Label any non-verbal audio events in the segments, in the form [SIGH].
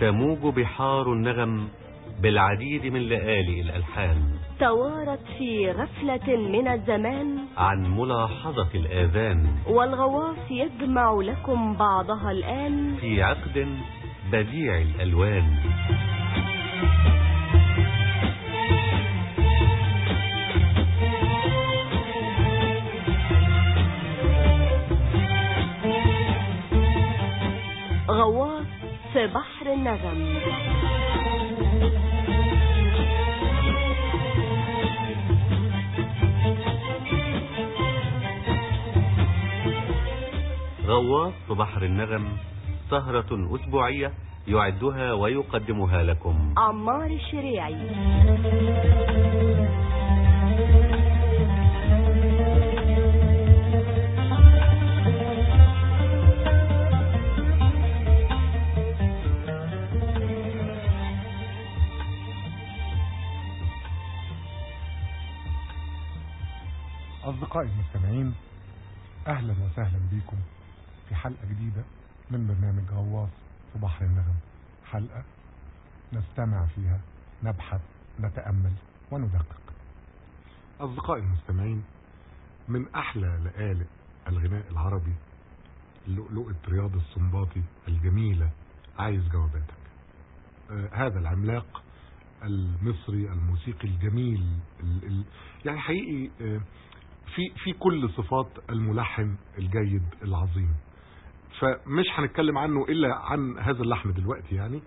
تموج بحار النغم بالعديد من لآلئ الألحان. توارت في غفلة من الزمان. عن ملاحظة الآذان. والغواص يجمع لكم بعضها الآن. في عقد بديع الألوان. غواص في بحر النغم. غواص في بحر النغم سهرة أسبوعية يعدها ويقدمها لكم. عمار الشريعي. أصدقائي المستمعين أهلا وسهلا بكم. في حلقة جديدة من برنامج غواص في بحر النغم. حلقة نستمع فيها نبحث نتأمل وندقق. أصدقائي المستمعين من أحلى لآلئ الغناء العربي لؤلؤة رياض السنباطي الجميلة عايز جواباتك. آه هذا العملاق المصري الموسيقي الجميل ال ال يعني حقيقي آه في في كل صفات الملحن الجيد العظيم. فمش هنتكلم عنه إلا عن هذا اللحن دلوقتي يعني.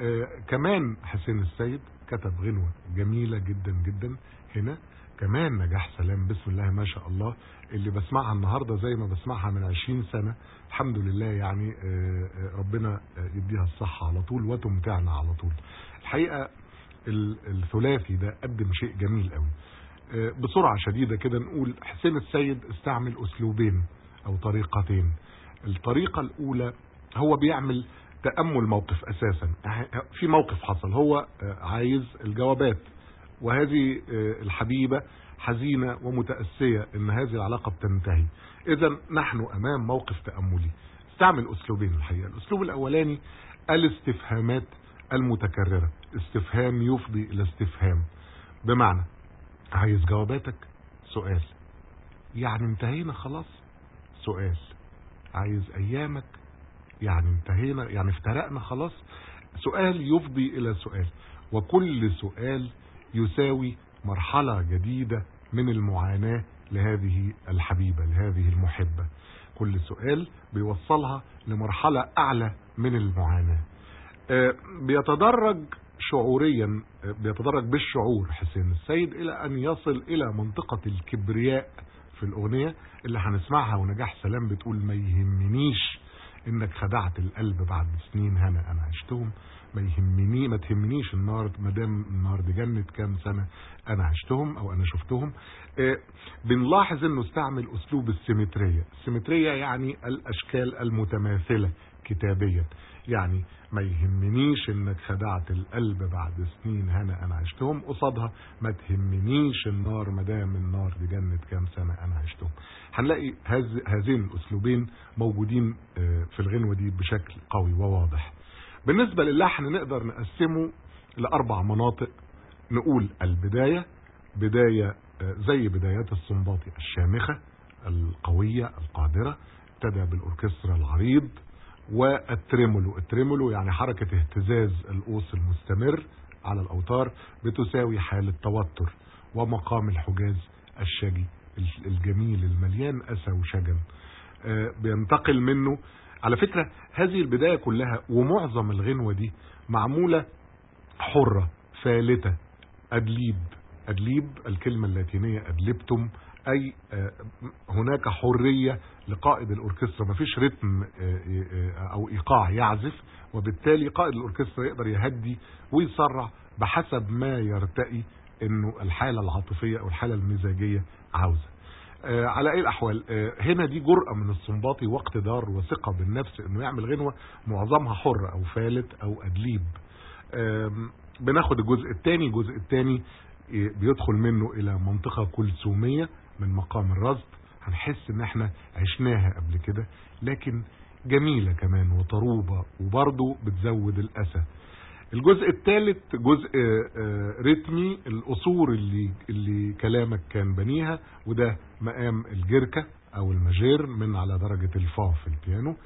آه كمان حسين السيد كتب غنوة جميلة جدا جدا هنا. كمان نجاح سلام بسم الله ما شاء الله اللي بسمعها النهاردة زي ما بسمعها من عشرين سنة. الحمد لله يعني آه ربنا يديها الصحة على طول وتمتعنا على طول. الحقيقة الثلاثي ده قدم شيء جميل قوي. بسرعة شديدة كده نقول حسين السيد استعمل أسلوبين أو طريقتين. الطريقة الأولى هو بيعمل تأمل موقف أساسا. في موقف حصل هو عايز الجوابات وهذه الحبيبة حزينة ومتأسية إن هذه العلاقة بتنتهي. اذا نحن أمام موقف تأملي. استعمل أسلوبين الحقيقة. الأسلوب الأولاني الاستفهامات المتكررة. استفهام يفضي إلى استفهام. بمعنى عايز جواباتك؟ سؤال. يعني انتهينا خلاص؟ سؤال. عايز أيامك؟ يعني انتهينا يعني افترقنا خلاص؟ سؤال يفضي إلى سؤال وكل سؤال يساوي مرحلة جديدة من المعاناة لهذه الحبيبة لهذه المحبة. كل سؤال بيوصلها لمرحلة أعلى من المعاناة. بيتدرج شعوريا بيتدرج بالشعور حسين السيد إلى أن يصل إلى منطقة الكبرياء. في الأغنية اللي هنسمعها ونجاح سلام بتقول ما يهمنيش إنك خدعت القلب بعد سنين هنا أنا عشتهم. ما يهمني ما تهمنيش النار ما دام النار دي جنت كام سنة أنا عشتهم أو أنا شفتهم. آه بنلاحظ إنه استعمل أسلوب السيمترية. السيمترية يعني الأشكال المتماثلة كتابيا. يعني ما يهمنيش إنك خدعت القلب بعد سنين هنا أنا عشتهم قصادها. ما تهمنيش النار مدام النار دي جنت كام سنة أنا عشتهم. هنلاقي هذين الاسلوبين موجودين في الغنوة دي بشكل قوي وواضح. بالنسبة للحن نقدر نقسمه لأربع مناطق. نقول البداية بداية زي بدايات السنباطي الشامخة القوية القادرة ابتدى بالأوركسترا العريض والتريمولو التريمولو يعني حركة اهتزاز القوس المستمر على الأوتار بتساوي حالة توتر ومقام الحجاز الشجي الجميل المليان أسى وشجن. بينتقل منه. على فكرة هذه البداية كلها ومعظم الغنوة دي معمولة حرة فالتة أدليب. أدليب الكلمة اللاتينية أدلبتم أي هناك حرية لقائد الأوركسترا. مفيش رتم أو إيقاع يعزف وبالتالي قائد الأوركسترا يقدر يهدي ويسرع بحسب ما يرتقي إنه الحالة العاطفية أو الحالة المزاجية عاوزة. آه على أي الأحوال آه هنا دي جرأة من السنباطي واقتدار وثقة بالنفس إنه يعمل غنوة معظمها حر أو فالت أو أدليب. بناخد الجزء الثاني. الجزء الثاني بيدخل منه إلى منطقة كلثومية. من مقام الرصد هنحس إن إحنا عشناها قبل كده لكن جميلة كمان وطروبة وبرضه بتزود الأسى. الجزء الثالث جزء آه، رتمي الأصول اللي, اللي كلامك كان بنيها وده مقام الجركة أو الماجير من على درجة الفا في البيانو.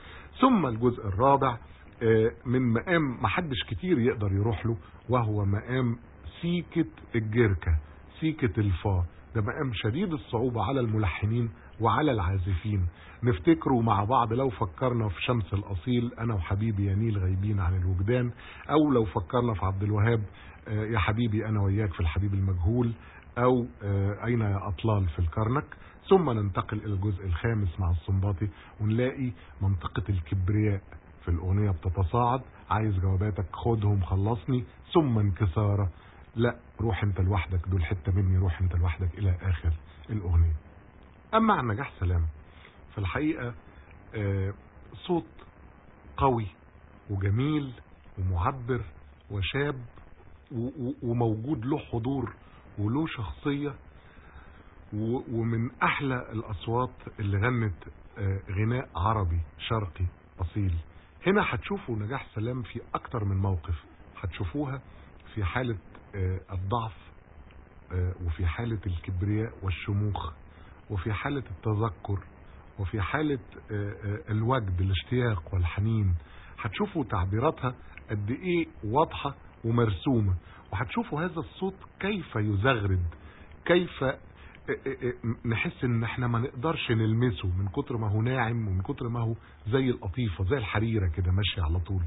ثم الجزء الرابع آه، من مقام محدش كتير يقدر يروح له وهو مقام سيكة الجركة سيكة الفا. ده مقام شديد الصعوبة على الملحنين وعلى العازفين. نفتكروا مع بعض لو فكرنا في شمس الأصيل أنا وحبيبي يا نيل غايبين عن الوجدان أو لو فكرنا في عبد الوهاب آه، يا حبيبي أنا وياك في الحبيب المجهول أو آه، أين يا أطلال في الكرنك. ثم ننتقل إلى الجزء الخامس مع الصنباطي ونلاقي منطقة الكبرياء في الأغنية بتتصاعد. عايز جواباتك خدهم خلصني. ثم انكسارة. لا روح انت لوحدك دول حتة مني روح انت لوحدك إلى آخر الأغنية. أما عن نجاح سلام في الحقيقة آه، صوت قوي وجميل ومعبر وشاب وموجود له حضور وله شخصية ومن أحلى الأصوات اللي غنت آه، غناء عربي شرقي أصيل. هنا هتشوفوا نجاح سلام في أكتر من موقف. هتشوفوها في حالة الضعف آه، وفي حالة الكبرياء والشموخ وفي حالة التذكر وفي حالة آه، آه، الوجد الاشتياق والحنين. هتشوفوا تعبيراتها قد إيه واضحة ومرسومة. وهتشوفوا هذا الصوت كيف يزغرد كيف آه، آه، آه، نحس إن إحنا ما نقدرش نلمسه من كتر ما هو ناعم ومن كتر ما هو زي القطيفة زي الحريرة كده ماشية على طول.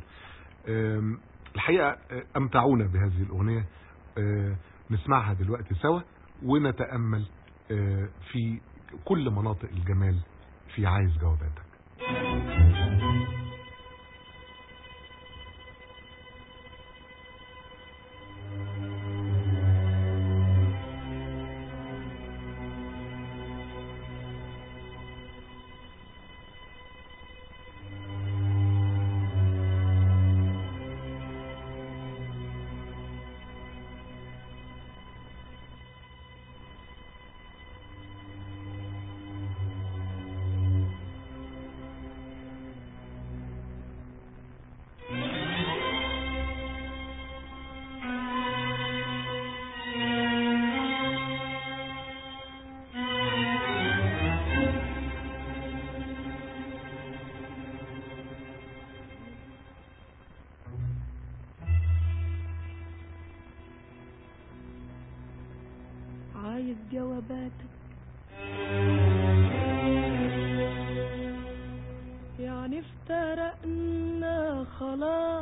الحقيقة آه، أمتعونا بهذه الأغنية. آه، نسمعها دلوقتي سوا ونتأمل آه، في كل مناطق الجمال في عايز جواباتك جواباتك يعني افترقنا خلاص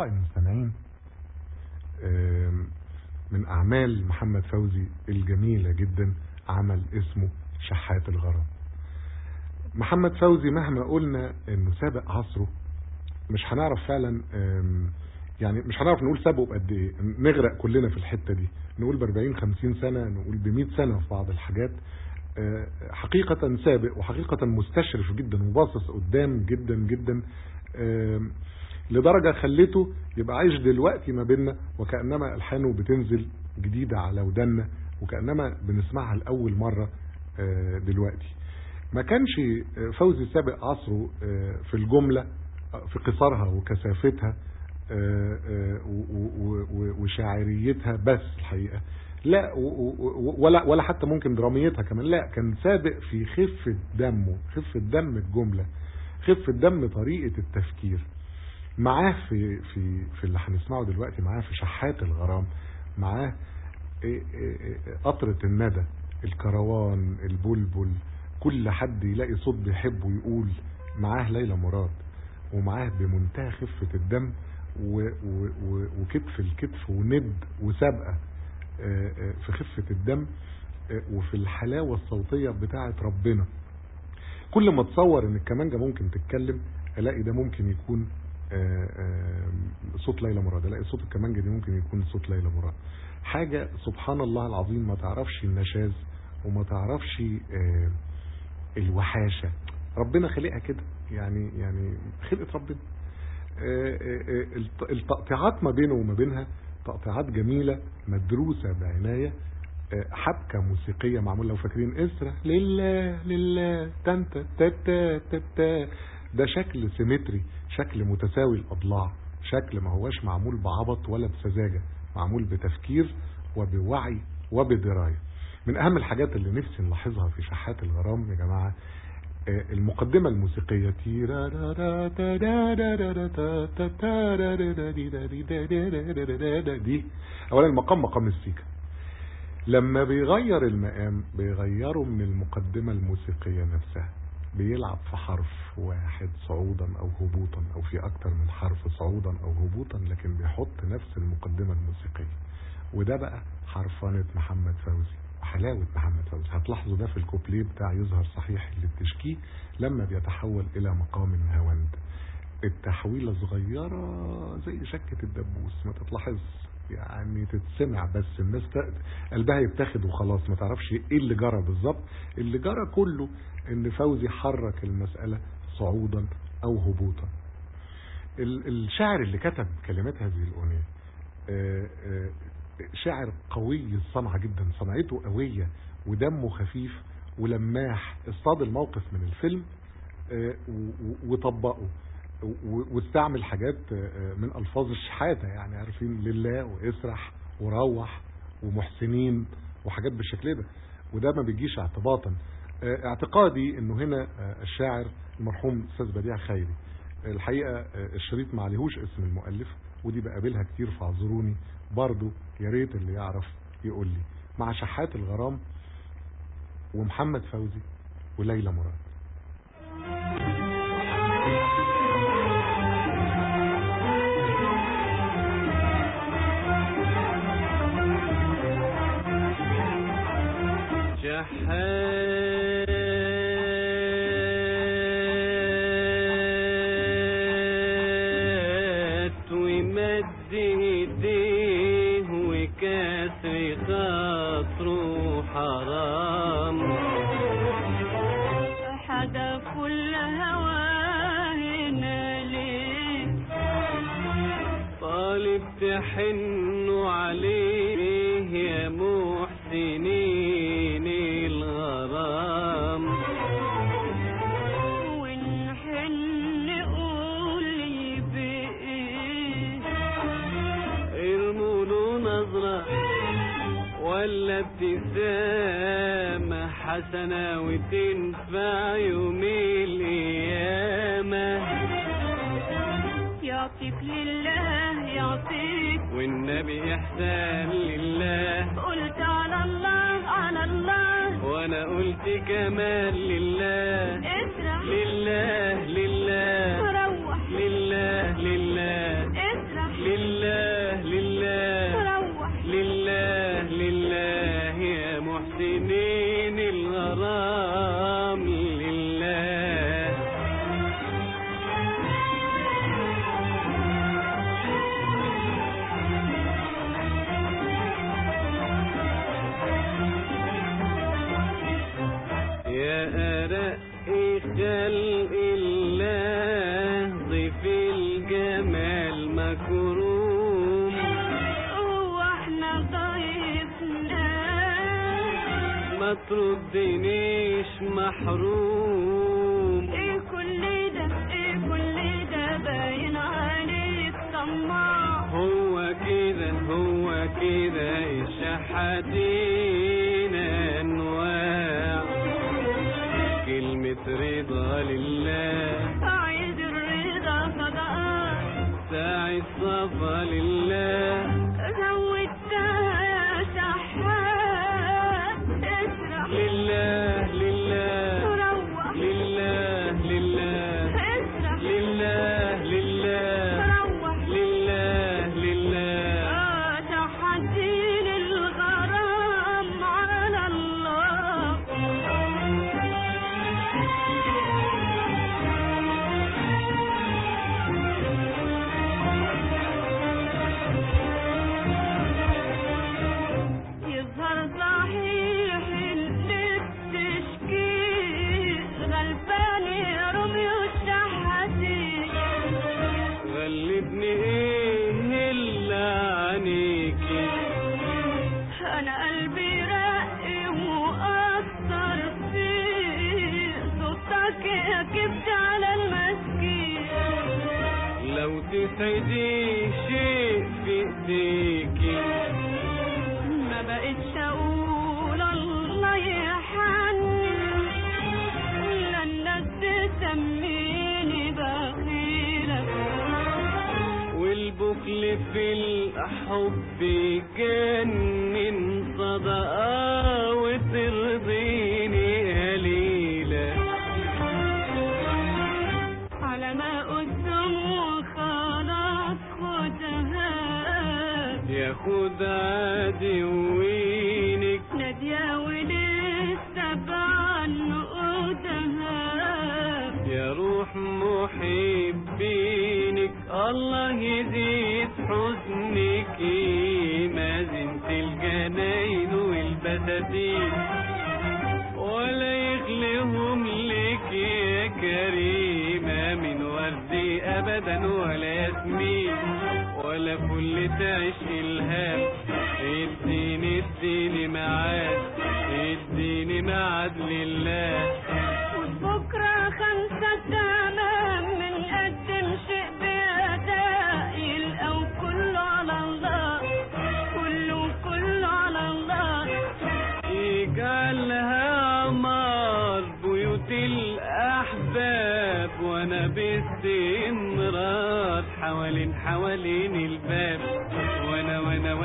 أصدقائي المستمعين من أعمال محمد فوزي الجميلة جدا عمل اسمه شحات الغرام. محمد فوزي مهما قلنا إنه سابق عصره مش هنعرف فعلا يعني مش هنعرف نقول سابقه بقد إيه. نغرق كلنا في الحتة دي. نقول ب 40 50 سنة نقول ب 100 سنة في بعض الحاجات. آه، حقيقة سابق وحقيقة مستشرف جدا وباصص قدام جدا جدا. لدرجة خلته يبقى عايش دلوقتي ما بيننا وكأنما ألحانه بتنزل جديدة على ودنا وكأنما بنسمعها لأول مرة آه، دلوقتي. ما كانش آه، فوزي سابق عصره آه، في الجملة في قصارها وكثافتها وشاعريتها بس الحقيقة. لا ولا ولا حتى ممكن دراميتها كمان لا كان سابق في خفة دمه خفة دم الجملة خفة دم طريقة التفكير. معاه في في في اللي هنسمعه دلوقتي معاه في شحات الغرام معاه إيه إيه إيه قطرة الندى الكروان البلبل كل حد يلاقي صوت بيحبه يقول معاه ليلى مراد ومعاه بمنتهى خفة الدم وكتف الكتف وند وسابقة آه، آه، في خفة الدم آه، وفي الحلاوة الصوتية بتاعة ربنا. كل ما تصور إن الكمانجة ممكن تتكلم ألاقي ده ممكن يكون صوت ليلى مراد. الاقي صوت الكمانجة دي ممكن يكون صوت ليلى مراد. حاجة سبحان الله العظيم ما تعرفش النشاز وما تعرفش آه، الوحاشة. ربنا خلقها كده. يعني يعني خلقة ربنا. آه، آه، آه، الت- التقطيعات ما بينه وما بينها تقطيعات جميلة مدروسة بعناية. آه، حبكة موسيقية معمولة. لو فاكرين اسرة لله لله تنتا تتا تتا ده شكل سيمتري شكل متساوي الأضلاع. شكل ما هواش معمول بعبط ولا بسذاجة معمول بتفكير وبوعي وبدراية. من أهم الحاجات اللي نفسي نلاحظها في شحات الغرام يا جماعة آه، المقدمة الموسيقية. دي أولا المقام مقام السيكا لما بيغير المقام بيغيره من المقدمة الموسيقية نفسها بيلعب في حرف واحد صعودا أو هبوطا أو في أكتر من حرف صعودا أو هبوطا لكن بيحط نفس المقدمة الموسيقية. وده بقى حرفنة محمد فوزي وحلاوة محمد فوزي. هتلاحظوا ده في الكوبليه بتاع يظهر صحيح اللي بتشكيه لما بيتحول إلى مقام هوند التحويلة صغيرة زي شكة الدبوس ما تتلاحظ يعني تتسمع بس الناس قلبها يتاخد وخلاص ما تعرفش إيه اللي جرى بالظبط. اللي جرى كله إن فوزي حرك المسألة صعودا أو هبوطا. ال- الشاعر اللي كتب كلمات هذه الأغنية آه، آه، شاعر قوي الصنعة جدا صنعته قوية ودمه خفيف ولماح اصطاد الموقف من الفيلم آه، وطبقه واستعمل حاجات من ألفاظ الشحاتة يعني عارفين لله واسرح وروح ومحسنين وحاجات بالشكل ده. وده ما بيجيش اعتباطا. اعتقادي إنه هنا آه، الشاعر المرحوم أستاذ بديع خيري الحقيقة آه، الشريط ما عليهوش اسم المؤلف ودي بقابلها كتير فاعذروني. برضو يا ريت اللي يعرف يقول لي. مع شحات الغرام ومحمد فوزي وليلى مراد. حسنة وتنفع يوم القيامة. يعطيك لله يعطيك. والنبي إحسان لله. قلت على الله على الله. وأنا قلت كمان لله. Haru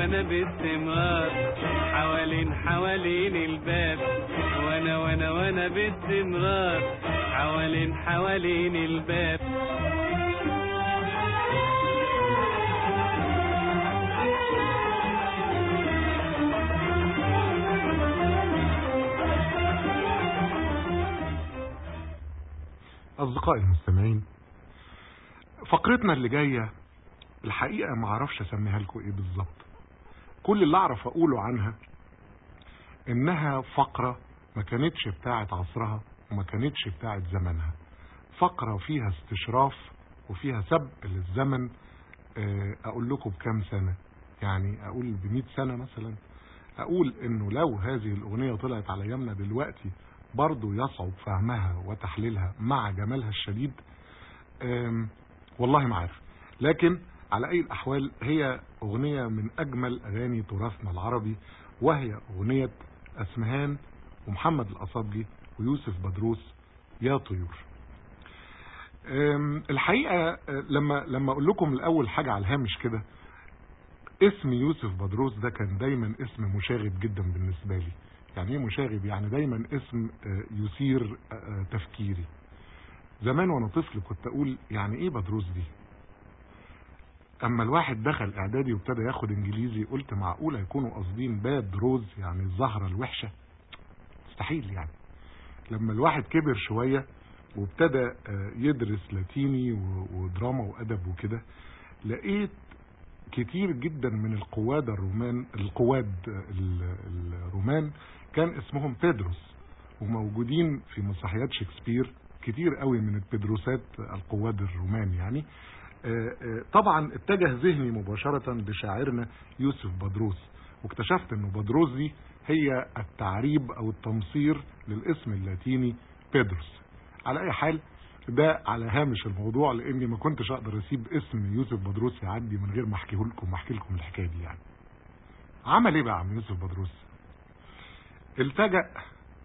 وأنا باستمرار حوالين حوالين الباب. وأنا وأنا وأنا باستمرار حوالين حوالين الباب. أصدقائي المستمعين فقرتنا اللي جاية الحقيقة ما أعرفش أسميها لكم إيه بالظبط. كل اللي أعرف أقوله عنها إنها فقرة ما كانتش بتاعت عصرها وما كانتش بتاعت زمنها. فقرة فيها استشراف وفيها سب للزمن آه، أقول لكم بكام سنة. يعني أقول بمئة سنة مثلا. أقول إنه لو هذه الأغنية طلعت على أيامنا دلوقتي برضو يصعب فهمها وتحليلها مع جمالها الشديد. والله ما عارف. لكن على أي الأحوال هي أغنية من أجمل أغاني تراثنا العربي وهي أغنية أسمهان ومحمد الاصابجي ويوسف بدروس يا طيور. الحقيقة لما لما أقول لكم الأول حاجة على الهامش كده اسم يوسف بدروس ده كان دايما اسم مشاغب جدا بالنسبة لي. يعني إيه مشاغب؟ يعني دايما اسم أه، يثير أه، أه، تفكيري. زمان وأنا طفل كنت أقول يعني إيه بدروس دي؟ أما الواحد دخل إعدادي وابتدى ياخد إنجليزي قلت معقولة يكونوا قاصدين باد روز يعني الزهرة الوحشة؟ مستحيل يعني. لما الواحد كبر شوية وابتدى آه، يدرس لاتيني ودراما وأدب وكده لقيت كتير جدا من القواد الرومان القواد آه، ال- الرومان كان اسمهم بيدروس وموجودين في مسرحيات شكسبير كتير قوي من البيدروسات القواد الرومان يعني. طبعا اتجه ذهني مباشرة لشاعرنا يوسف بدروس واكتشفت إنه بدروس دي هي التعريب أو التمصير للاسم اللاتيني بيدروس. على أي حال ده على هامش الموضوع لأني ما كنتش أقدر أسيب اسم يوسف بدروس يعدي من غير ما أحكيه لكم واحكي لكم الحكاية دي يعني. عمل إيه بقى عم يوسف بدروس التجأ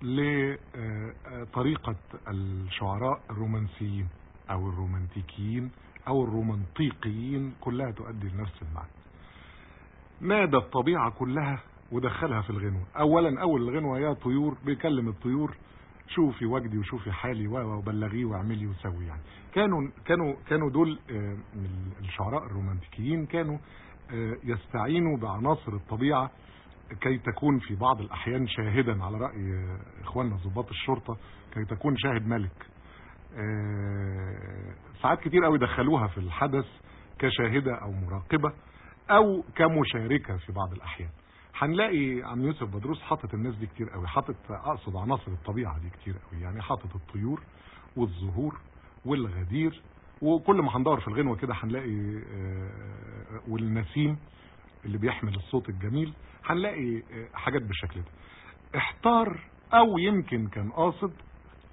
لطريقة الشعراء الرومانسيين أو الرومانتيكيين أو الرومانطيقيين كلها تؤدي لنفس المعنى. نادى الطبيعة كلها ودخلها في الغنوة. اولا أول الغنوة يا طيور بيكلم الطيور شوفي وجدي وشوفي حالي وبلغيه واعملي وسوي يعني. كانوا كانوا كانوا دول آه، الشعراء الرومانتيكيين كانوا آه، يستعينوا بعناصر الطبيعة كي تكون في بعض الأحيان شاهدا على رأي إخواننا ضباط الشرطة كي تكون شاهد ملك. ساعات كتير قوي دخلوها في الحدث كشاهدة أو مراقبة أو كمشاركة في بعض الأحيان. هنلاقي عم يوسف بدروس حاطط الناس دي كتير قوي حاطط أقصد عناصر الطبيعة دي كتير قوي. يعني حاطط الطيور والزهور والغدير وكل ما هندور في الغنوة كده هنلاقي آه، والنسيم اللي بيحمل الصوت الجميل هنلاقي آه، حاجات بالشكل ده. احتار أو يمكن كان قاصد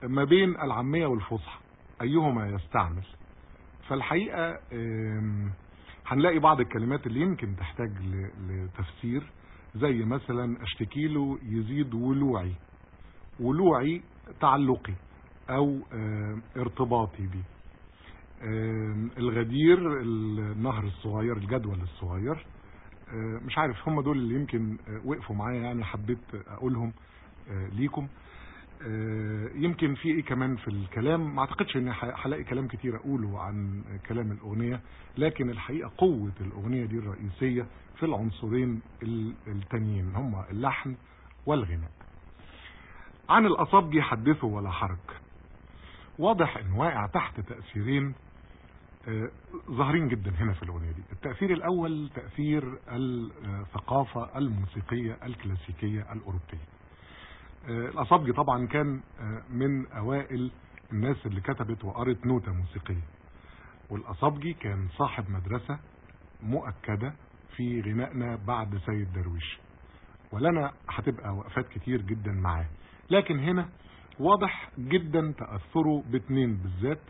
ما بين العامية والفصحى أيهما يستعمل؟ فالحقيقة آم، هنلاقي بعض الكلمات اللي يمكن تحتاج لتفسير زي مثلا أشتكي له يزيد ولوعي. ولوعي تعلقي أو ارتباطي بيه. الغدير النهر الصغير الجدول الصغير مش عارف هم دول اللي يمكن آه، وقفوا معايا يعني حبيت أقولهم آه، ليكم. يمكن في إيه كمان في الكلام. ما أعتقدش إني هلاقي كلام كتير أقوله عن كلام الأغنية لكن الحقيقة قوة الأغنية دي الرئيسية في العنصرين ال- التانيين هم اللحن والغناء. عن الاصابجي حدثوا ولا حرج. واضح إن واقع تحت تأثيرين آه، ظاهرين جدا هنا في الأغنية دي. التأثير الأول تأثير الثقافة الموسيقية الكلاسيكية الأوروبية. آه، الأصابجي طبعا كان آه، من أوائل الناس اللي كتبت وقرت نوتة موسيقية. والأصابجي كان صاحب مدرسة مؤكدة في غنائنا بعد سيد درويش. ولنا هتبقى وقفات كتير جدا معاه. لكن هنا واضح جدا تأثره باتنين بالذات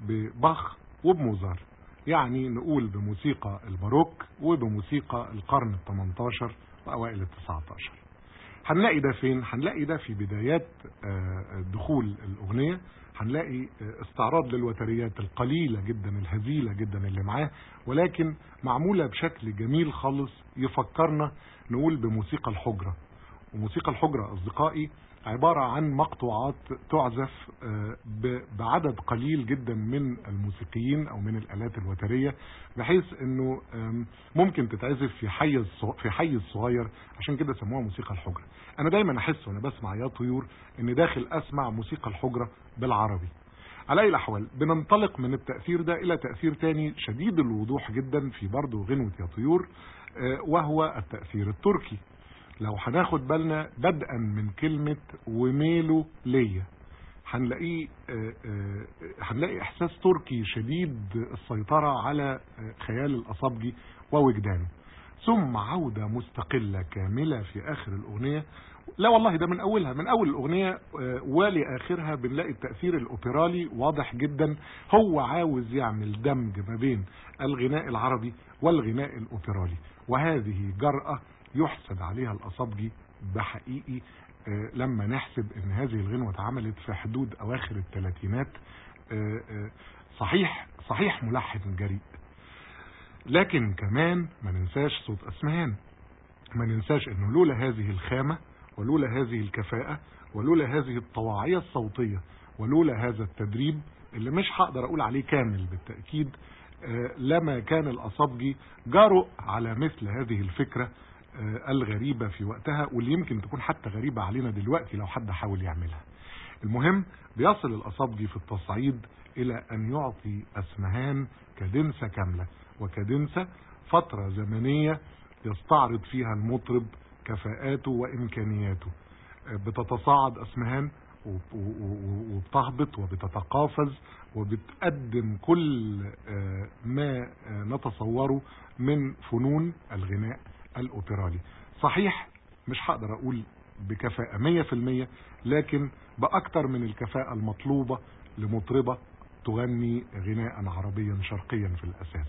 بباخ وبموزار. يعني نقول بموسيقى الباروك وبموسيقى القرن ال 18 وأوائل ال 19 هنلاقي ده فين؟ هنلاقي ده في بدايات آه، دخول الأغنية. هنلاقي آه، استعراض للوتريات القليلة جدا الهزيلة جدا اللي معاه. ولكن معمولة بشكل جميل خالص يفكرنا نقول بموسيقى الحجرة. وموسيقى الحجرة أصدقائي عبارة عن مقطوعات تعزف آه، بعدد قليل جدا من الموسيقيين أو من الآلات الوترية بحيث إنه ممكن تتعزف في صغ- في حيز صغير عشان كده سموها موسيقى الحجرة. أنا دايما أحس وأنا بسمع يا طيور ان داخل أسمع موسيقى الحجرة بالعربي. على أي الأحوال بننطلق من التأثير ده إلى تأثير تاني شديد الوضوح جدا في برضه غنوة يا طيور آه، وهو التأثير التركي. لو هناخد بالنا بدءا من كلمة وميله ليا هنلاقيه آه، آه، هنلاقي إحساس تركي شديد السيطرة على آه، خيال الأصابجي ووجدانه. ثم عودة مستقلة كاملة في آخر الأغنية. لا والله ده من أولها. من أول الأغنية ولآخرها بنلاقي التأثير الأوبرالي واضح جدا. هو عاوز يعمل دمج ما بين الغناء العربي والغناء الأوبرالي وهذه جرأة يحسد عليها الأصابجي بحقيقي آه، لما نحسب إن هذه الغنوة اتعملت في حدود أواخر الثلاثينات آه، آه، صحيح صحيح ملحن جريء. لكن كمان ما ننساش صوت اسمهان ما ننساش انه لولا هذه الخامة ولولا هذه الكفاءة ولولا هذه الطواعية الصوتية ولولا هذا التدريب اللي مش هقدر أقول عليه كامل بالتأكيد لما كان الأصابجي جرؤ على مثل هذه الفكرة الغريبة في وقتها واللي يمكن تكون حتى غريبة علينا دلوقتي لو حد حاول يعملها. المهم بيصل الأصابجي في التصعيد إلى أن يعطي أسمهان كدنسة كاملة. وكدنسة فترة زمنية يستعرض فيها المطرب كفاءاته وإمكانياته. آه، بتتصاعد أسمهان وبتهبط وبتتقافز وبتقدم كل آه، ما آه، نتصوره من فنون الغناء. الأوبرالي صحيح مش هقدر أقول بكفاءة مية في المية لكن بأكتر من الكفاءة المطلوبة لمطربة تغني غناء عربيا شرقيا في الأساس.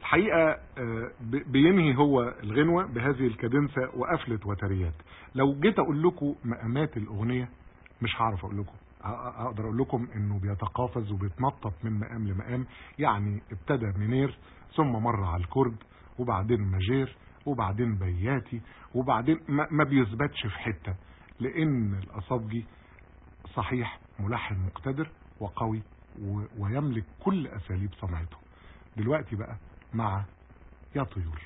الحقيقة أه، بينهي هو الغنوة بهذه الكادنسة وقفلة وتريات. لو جيت أقول لكم مقامات الأغنية مش هعرف أقول لكم. أقدر أقول لكم أنه بيتقافز وبيتنطط من مقام لمقام يعني ابتدى منير ثم مر على الكرد. وبعدين ماجير وبعدين بياتي وبعدين ما بيثبتش في حتة لأن الأصابجي صحيح ملحن مقتدر وقوي ويملك كل أساليب صنعته دلوقتي بقى مع يا طيور.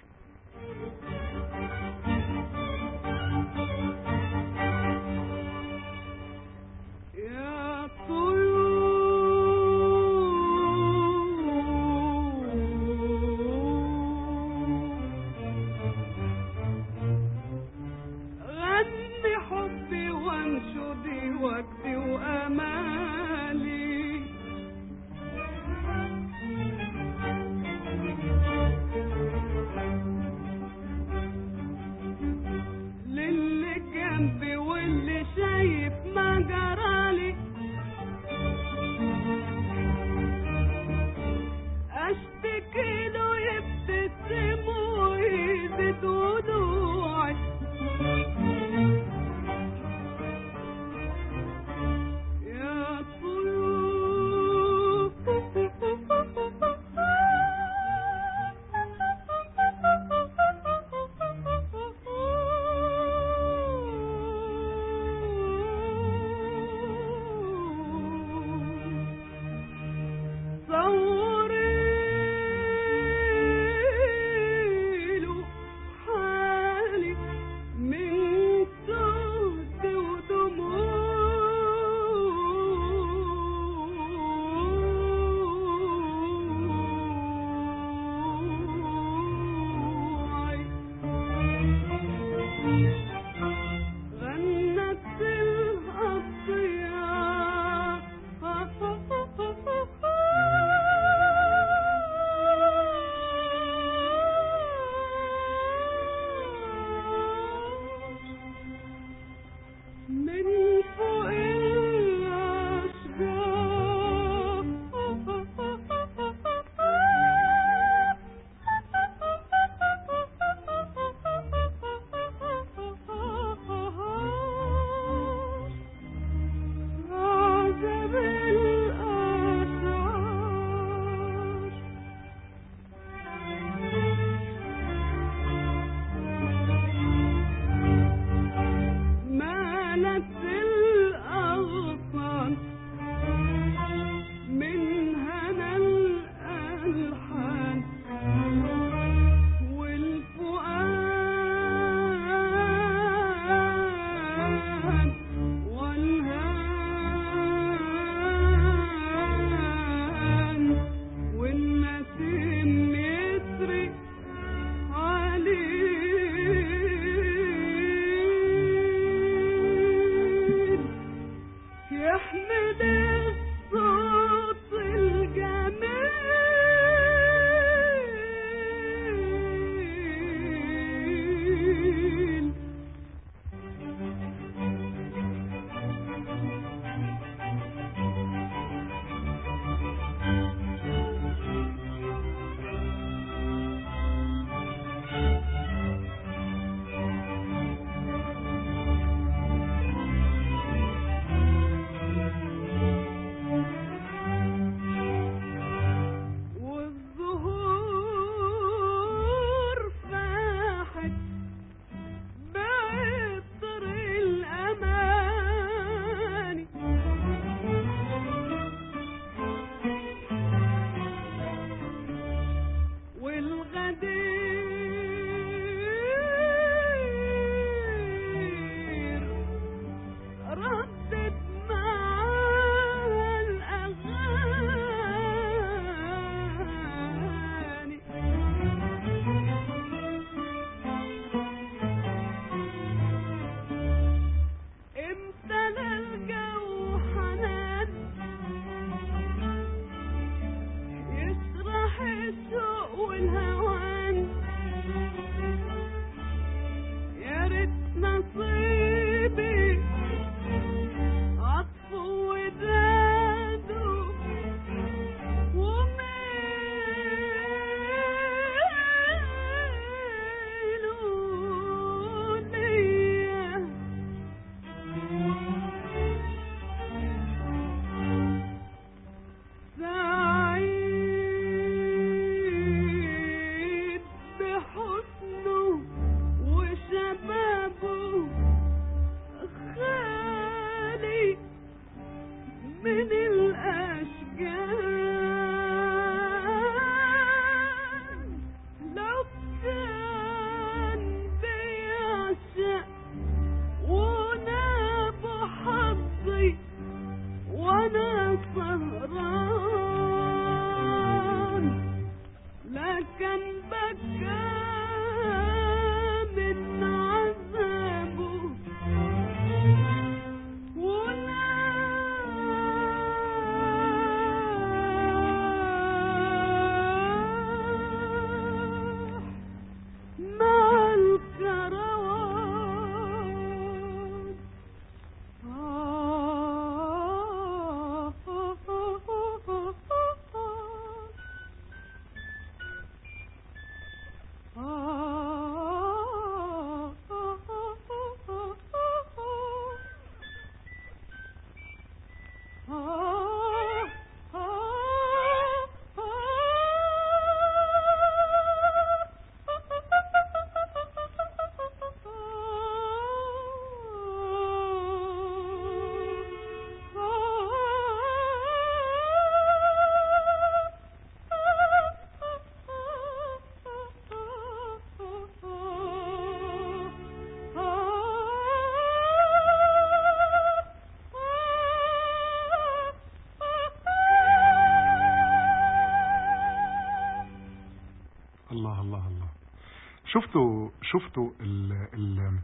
شفتوا شفتوا ال ال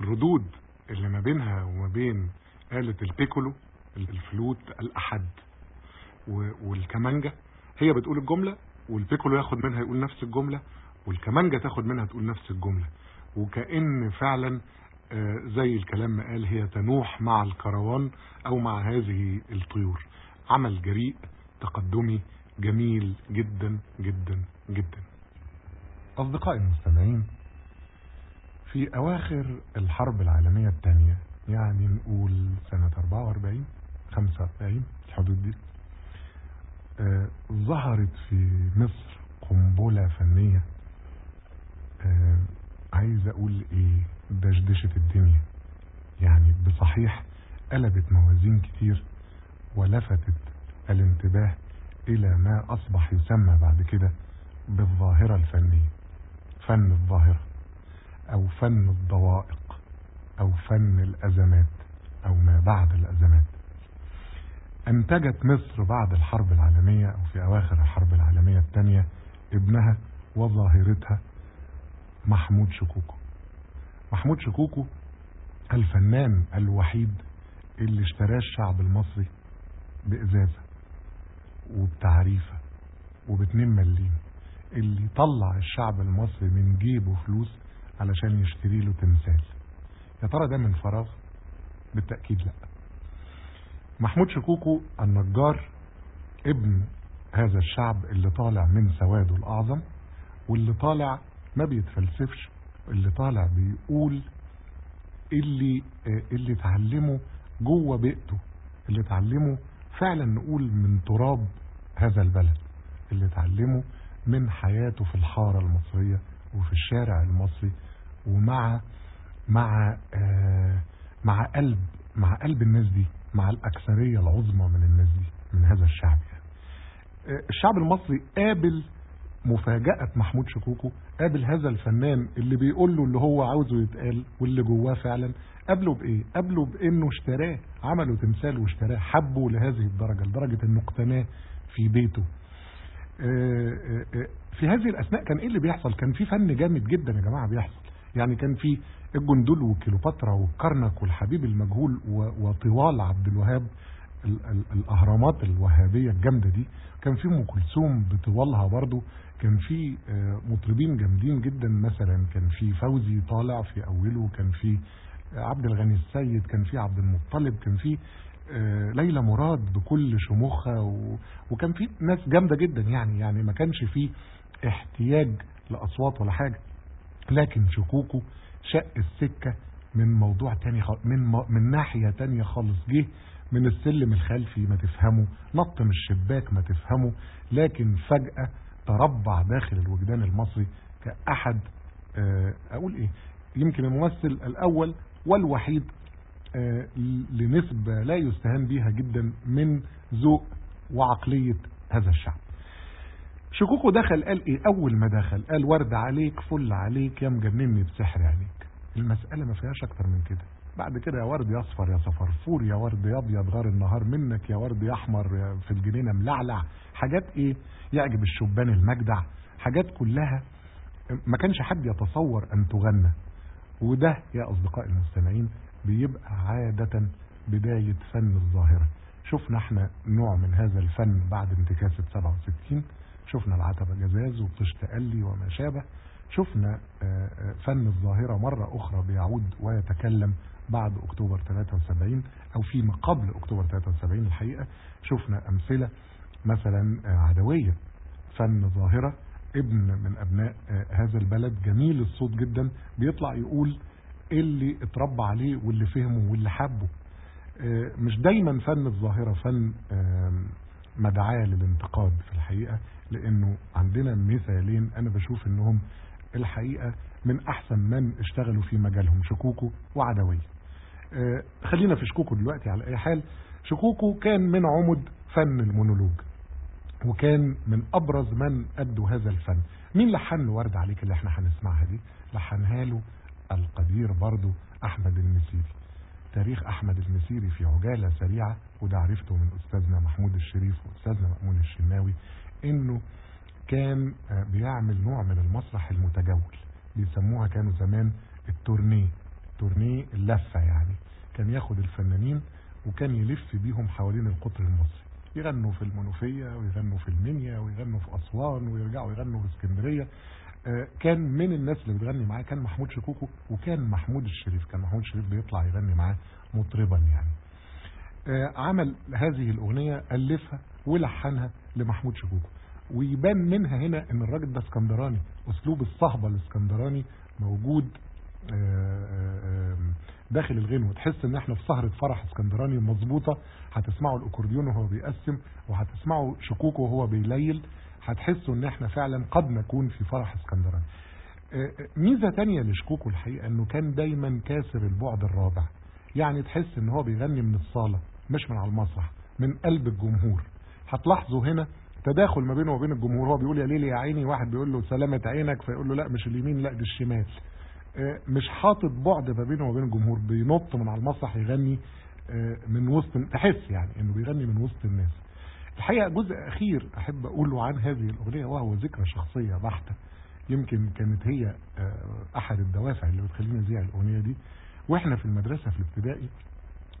الردود اللي ما بينها وما بين آلة البيكولو الفلوت الأحد و- والكمانجا؟ هي بتقول الجملة والبيكولو ياخد منها يقول نفس الجملة والكمانجا تاخد منها تقول نفس الجملة. وكأن فعلا آه، زي الكلام ما قال هي تنوح مع الكروان أو مع هذه الطيور. عمل جريء تقدمي جميل جدا جدا جدا. أصدقائي المستمعين في أواخر الحرب العالمية الثانية يعني نقول سنة 44 45 الحدود دي آه ظهرت في مصر قنبلة فنية آه عايز أقول إيه دشدشة الدنيا. يعني بصحيح قلبت موازين كتير ولفتت الانتباه إلى ما أصبح يسمى بعد كده بالظاهرة الفنية. فن الظاهرة أو فن الضوائق أو فن الأزمات أو ما بعد الأزمات. أنتجت مصر بعد الحرب العالمية أو في أواخر الحرب العالمية الثانية ابنها وظاهرتها محمود شكوكو. محمود شكوكو الفنان الوحيد اللي اشتراه الشعب المصري بإزازة وبتعريفة وباتنين مليم. اللي طلع الشعب المصري من جيبه فلوس علشان يشتري له تمثال. يا ترى ده من فراغ؟ بالتأكيد لا. محمود شكوكو النجار ابن هذا الشعب اللي طالع من سواده الأعظم واللي طالع ما بيتفلسفش اللي طالع بيقول اللي آه، اللي اتعلمه جوه بيئته اللي اتعلمه فعلا نقول من تراب هذا البلد اللي اتعلمه من حياته في الحارة المصرية وفي الشارع المصري ومع مع آه مع قلب مع قلب الناس دي مع الأكثرية العظمى من الناس دي من هذا الشعب يعني. آه الشعب المصري قابل مفاجأة محمود شكوكو قابل هذا الفنان اللي بيقول له اللي هو عاوزه يتقال واللي جواه فعلا قابله بإيه؟ قابله بإنه اشتراه عملوا تمثال واشتراه حبه لهذه الدرجة لدرجة إنه اقتناه في بيته في هذه الأثناء كان إيه اللي بيحصل؟ كان في فن جامد جدا يا جماعة بيحصل. يعني كان في الجندول وكيلوباترا والكرنك والحبيب المجهول وطوال عبد الوهاب ال- ال- الأهرامات الوهابية الجامدة دي. كان في أم كلثوم بطوالها برضو. كان في آه، مطربين جامدين جدا. مثلا كان في فوزي طالع في أوله. كان في عبد الغني السيد. كان في عبد المطلب. كان في ليلى مراد بكل شموخها و... وكان في ناس جامدة جدا يعني يعني ما كانش في احتياج لأصوات ولا حاجة. لكن شكوكو شق السكة من موضوع تاني خالص من, م... من ناحية تانية خالص. جه من السلم الخلفي ما تفهمه نط من الشباك ما تفهمه لكن فجأة تربع داخل الوجدان المصري كأحد آه، أقول إيه يمكن الممثل الأول والوحيد آه، لنسبة لا يستهان بها جدا من ذوق وعقلية هذا الشعب. شكوكو دخل قال إيه؟ أول ما دخل قال ورد عليك فل عليك يا مجنني بسحر عينيك. المسألة ما فيهاش أكتر من كده. بعد كده يا ورد يا أصفر يا صفرفور يا ورد يا أبيض غار النهار منك يا ورد يا أحمر في الجنينة ملعلع. حاجات إيه؟ يعجب الشبان المجدع. حاجات كلها ما كانش حد يتصور أن تغنى. وده يا أصدقائي المستمعين بيبقى عادة بداية فن الظاهرة. شفنا إحنا نوع من هذا الفن بعد انتكاسة 67 شفنا العتبة جزاز وطش تألي وما شابه. شفنا آه، آه، فن الظاهرة مرة أخرى بيعود ويتكلم بعد أكتوبر 73 أو فيما قبل أكتوبر 73 الحقيقة. شفنا أمثلة مثلا آه، عدوية. فن ظاهرة ابن من أبناء هذا البلد. جميل الصوت جدا. بيطلع يقول اللي اتربى عليه واللي فهمه واللي حبه. آه، مش دايما فن الظاهرة فن مدعاة للانتقاد في الحقيقة لأنه عندنا مثالين أنا بشوف إنهم الحقيقة من أحسن من اشتغلوا في مجالهم شكوكو وعدوية. آه، خلينا في شكوكو دلوقتي على أي حال. شكوكو كان من عمد فن المونولوج وكان من أبرز من أدوا هذا الفن. مين لحن ورد عليك اللي إحنا هنسمعها دي؟ لحنها له القدير برضو أحمد المسيري. تاريخ أحمد المسيري في عجالة سريعة وده عرفته من أستاذنا محمود الشريف وأستاذنا مأمون الشناوي إنه كان آه، بيعمل نوع من المسرح المتجول. بيسموها كانوا زمان التورنيه التورنيه اللفة يعني. كان ياخد الفنانين وكان يلف بيهم حوالين القطر المصري. يغنوا في المنوفية ويغنوا في المنيا ويغنوا في أسوان ويرجعوا يغنوا في اسكندرية. كان من الناس اللي بتغني معاه كان محمود شكوكو وكان محمود الشريف كان محمود الشريف بيطلع يغني معاه مطربا يعني. آه، عمل هذه الأغنية ألفها ولحنها لمحمود شكوكو. ويبان منها هنا إن الراجل ده اسكندراني أسلوب الصهبة الاسكندراني موجود آه، آه، داخل الغنوة تحس إن إحنا في سهرة فرح اسكندراني مظبوطة. هتسمعوا الأكورديون وهو بيقسم وهتسمعوا شكوكو وهو بيليل. هتحسوا إن إحنا فعلا قد نكون في فرح اسكندراني. آه، آه، ميزة تانية لشكوكو الحقيقة إنه كان دايما كاسر البعد الرابع. يعني تحس إن هو بيغني من الصالة مش من على المسرح من قلب الجمهور. هتلاحظوا هنا تداخل ما بينه وبين الجمهور. هو بيقول يا ليلي يا عيني واحد بيقول له سلامة عينك فيقول له لا مش اليمين لا دي الشمال. آه، مش حاطط بعد ما بينه وبين الجمهور بينط من على المسرح يغني من وسط تحس يعني إنه بيغني من وسط الناس. الحقيقة جزء أخير أحب أقوله عن هذه الأغنية وهو ذكرى شخصية بحتة يمكن كانت هي آه، أحد الدوافع اللي بتخليني أذيع الأغنية دي. وإحنا في المدرسة في الابتدائي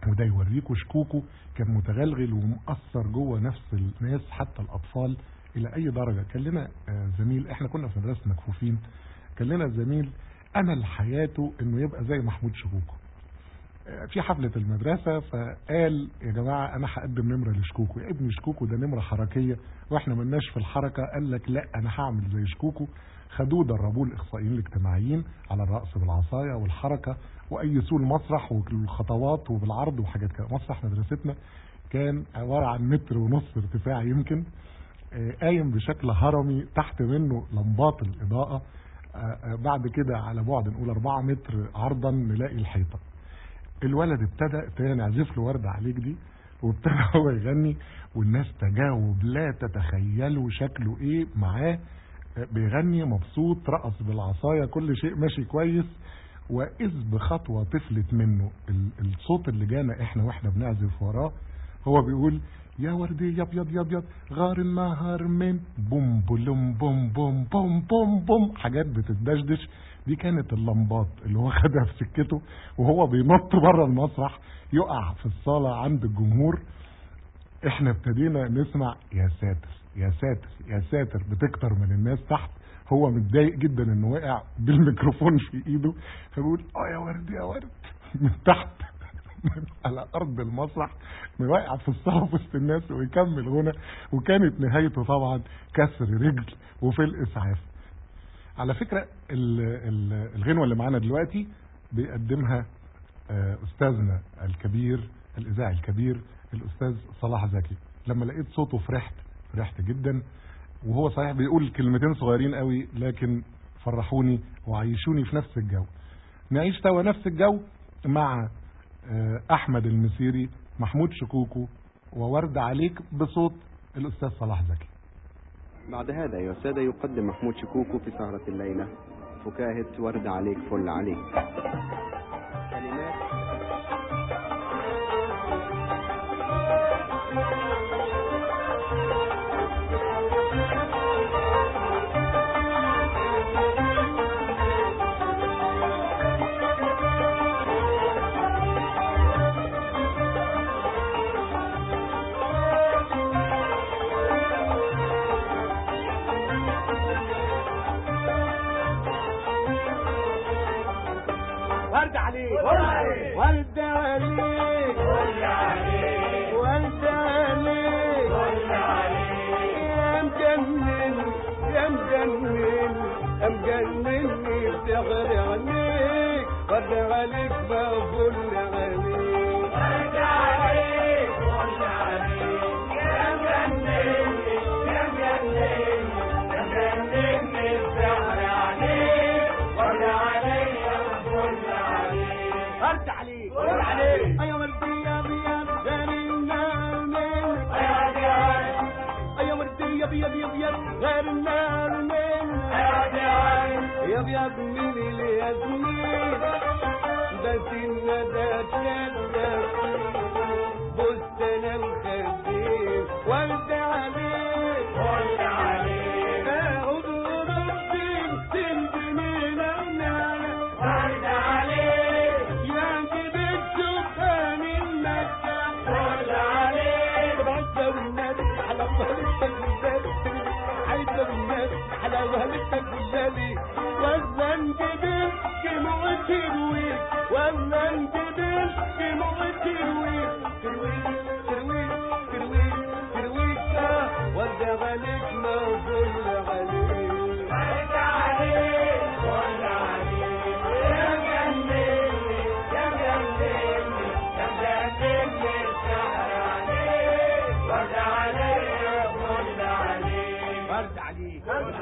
وده يوريكوا شكوكو كان متغلغل ومؤثر جوه نفس الناس حتى الأطفال إلى أي درجة. كان لنا آه، زميل إحنا كنا في مدرسة مكفوفين كان لنا زميل امل حياته إنه يبقى زي محمود شكوكو آه، في حفلة المدرسة فقال يا جماعة أنا هقدم نمرة لشكوكو. يا ابني شكوكو ده نمرة حركية وإحنا ملناش في الحركة. قال لك لا أنا هعمل زي شكوكو. خدوه دربوه الإخصائيين الاجتماعيين على الرقص بالعصاية والحركة وايسوه المسرح والخطوات وبالعرض وحاجات كده. مسرح مدرستنا كان عبارة عن متر ونص ارتفاع يمكن. آه، قايم بشكل هرمي تحت منه لمبات الإضاءة. آه، آه، بعد كده على بعد نقول 4 متر عرضا نلاقي الحيطة. الولد ابتدى ابتدى نعزف له ورد عليك دي وابتدى [LAUGHS] هو يغني والناس تجاوب لا تتخيلوا شكله إيه معاه. بيغني مبسوط رقص بالعصاية كل شيء ماشي كويس. وإذ بخطوة طفلت منه ال- الصوت اللي جانا إحنا وإحنا بنعزف وراه هو بيقول يا وردي يا أبيض يا أبيض غار النهار من بوم بلوم بوم بوم بوم بوم بوم. حاجات بتدشدش دي كانت اللمبات اللي هو خدها في سكته وهو بينط بره المسرح يقع في الصالة عند الجمهور. إحنا ابتدينا نسمع يا ساتر يا ساتر يا ساتر بتكتر من الناس تحت. هو متضايق جدا إنه وقع بالميكروفون في إيده فبيقول آه يا ورد يا ورد. [LAUGHS] من تحت على أرض المسرح واقع في الصالة وسط الناس ويكمل غنى. وكانت نهايته طبعا كسر رجل وفي الإسعاف. على فكرة ال- ال- الغنوة اللي معانا دلوقتي بيقدمها آه، أستاذنا الكبير الإذاعي الكبير الأستاذ صلاح زكي. لما لقيت صوته فرحت فرحت جدا. وهو صحيح بيقول كلمتين صغيرين قوي لكن فرحوني وعيشوني في نفس الجو. نعيش سوا نفس الجو مع آه، أحمد المسيري محمود شكوكو وورد عليك بصوت الأستاذ صلاح زكي. بعد هذا يا سادة يقدم محمود شكوكو في سهرة الليلة. فكاهة ورد عليك فل عليك.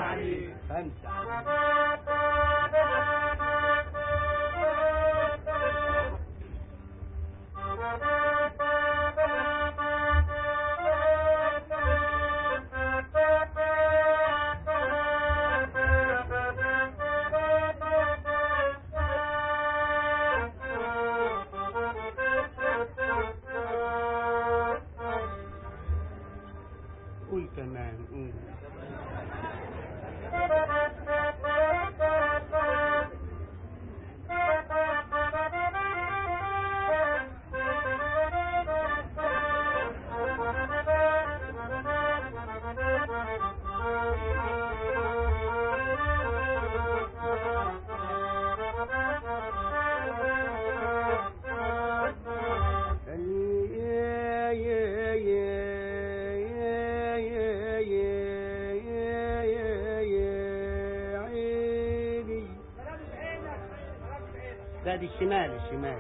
عليك خمسة 真的嗯。دي الشمال الشمال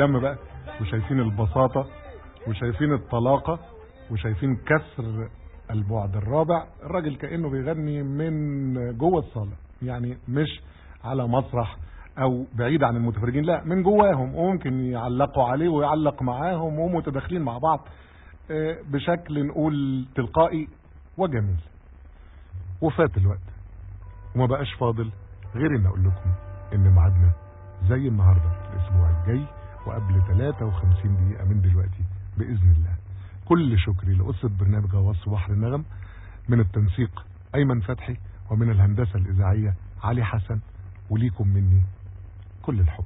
الدم بقى وشايفين البساطة وشايفين الطلاقة وشايفين كسر البعد الرابع. الراجل كأنه بيغني من جوه الصالة يعني مش على مسرح أو بعيد عن المتفرجين لا من جواهم وممكن يعلقوا عليه ويعلق معاهم ومتداخلين مع بعض آه، بشكل نقول تلقائي وجميل. وفات الوقت وما بقاش فاضل غير إن أقول لكم إن ميعادنا زي النهارده الأسبوع الجاي. وقبل 53 دقيقة من دلوقتي بإذن الله. كل شكري لقصه برنامج غواص بحر النغم من التنسيق أيمن فتحي ومن الهندسة الإذاعية علي حسن وليكم مني كل الحب.